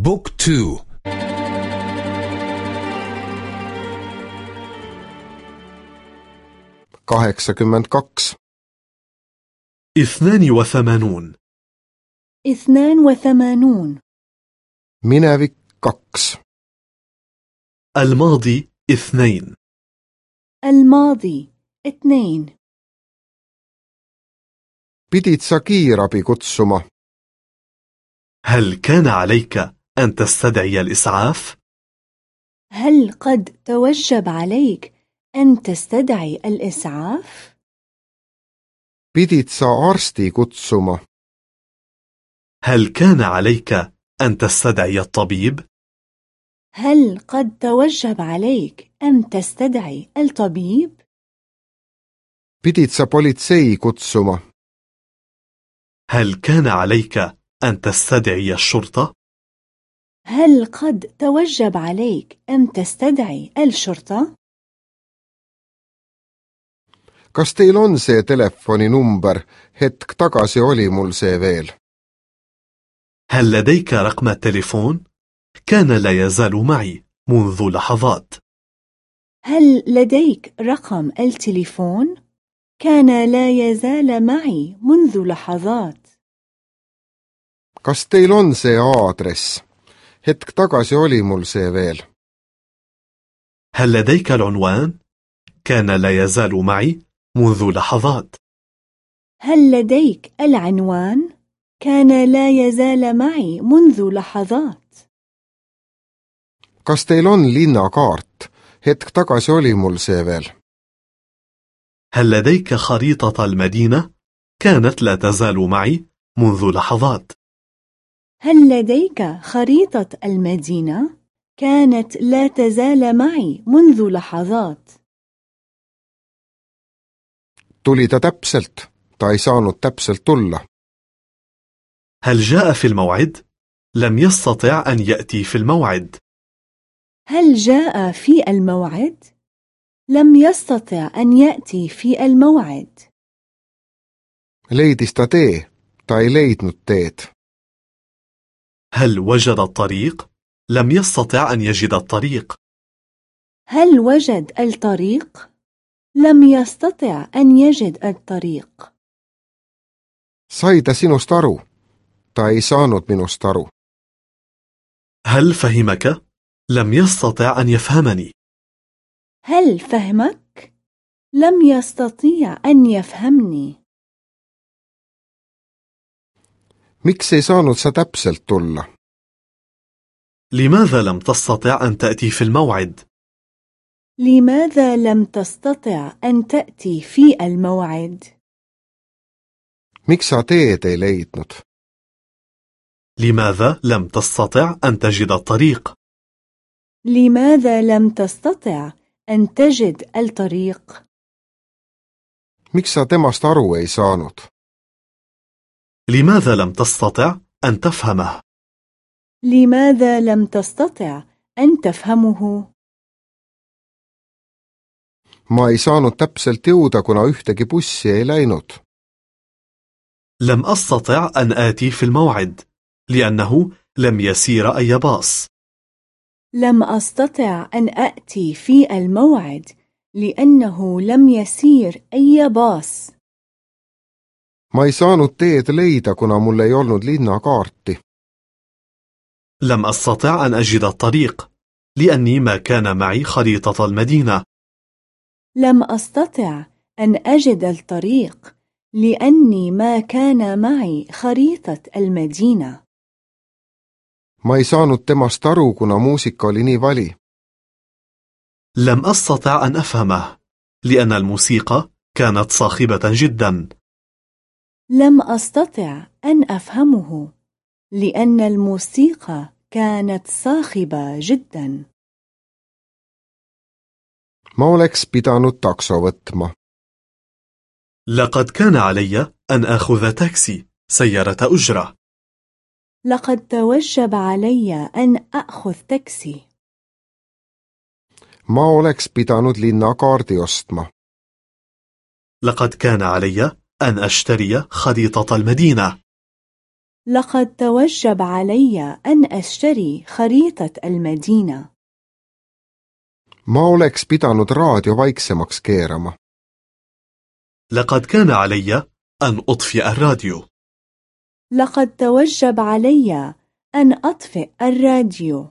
بوك تو. kaheksakümmend kaks. اثنان وثمانون. اثنان وثمانون. Minevik kaks. الماضي اثنين. الماضي اثنين. Pidid sa kiirabi kutsuma. هل كان عليك أن تستدعي الإسعاف؟ هل قد توجب عليك أن تستدعي الإسعاف؟ pidid sa arsti kutsuma هل كان عليك أن تستدعي الطبيب؟ هل قد توجب عليك أن تستدعي الطبيب؟ pidid sa politsei kutsuma هل كان عليك أن تستدعي الشرطة؟ هل قد توجب عليك أن تستدعي الشرطة؟ kas teil on see telefoninumber hetk tagasi oli mul see veel هل لديك رقم التليفون؟ كان لا يزال معي منذ لحظات هل لديك رقم التليفون؟ كان لا يزال معي منذ لحظات kas teil on see aadress hetk tagasi oli mul see veel هل لديك العنوان؟ كان لا يزال معي منذ لحظات هل لديك العنوان؟ كان لا يزال معي منذ لحظات kas teil on linnakaart hetk tagasi oli mul see veel هل لديك خريطة المدينة؟ كانت لا تزال معي منذ لحظات هل لديك خريطة المدينة؟ كانت لا تزال معي منذ لحظات. tuli ta täpselt ta ei saanud täpselt tulla هل جاء في الموعد؟ لم يستطع أن يأتي في الموعد. هل جاء في الموعد؟ لم يستطع أن يأتي في الموعد. leidis ta tee ta ei leidnud teed هل وجد الطريق؟ لم يستطع أن يجد الطريق هل وجد الطريق؟ لم يستطع أن يجد الطريق sai ta sinust aru ta ei saanud minust aru هل فهمك؟ لم يستطع أن يفهمني هل فهمك؟ لم يستطيع أن يفهمني miks ei saanud sa täpselt tulla لماذا لم تستطع أن تأتي في الموعد؟ لماذا لم تستطع أن تأتي في الموعد؟ miks sa teed ei leidnud لماذا لم تستطع أن تجد الطريق؟ لماذا لم تستطع أن تجد الطريق؟ miks sa temast aru ei saanud لماذا لم تستطع أن تفهمه؟ لماذا لم تستطع أن تفهمه؟ ma ei saanud täpselt jõuda kuna ühtegi bussi ei läinud لم أستطع أن آتي في الموعد لأنه لم يسير أي باص لم أستطع أن أأتي في الموعد لأنه لم يسير أي باص ma ei saanud teed leida kuna mul ei olnud linnakaarti. لم أستطع أن أجد الطريق لأني ما كان معي خريطة المدينة. لم أستطع أن أجد الطريق لأني ما كان معي خريطة المدينة. Ma ei saanud temast aru kuna muusika oli nii vali. لم أستطع أن أفهمه لأن الموسيقى كانت صاخبة جدا. لم أستطع أن أفهمه لأن الموسيقى كانت صاخبة جدا. Ma oleks pidanud takso võtma. لقد كان علي أن أخذ تاكسي سيارة أجرة. لقد توجب علي أن أخذ تاكسي. Ma oleks pidanud linnakaardi ostma. لقد كان علي أن أشتري خريطة المدينة لقد توجب علي أن أشتري خريطة المدينة. ma oleks pidanud raadio vaiksemaks keerama. لقد كان علي أن أطفئ الراديو. لقد توجب علي أن أطفئ الراديو.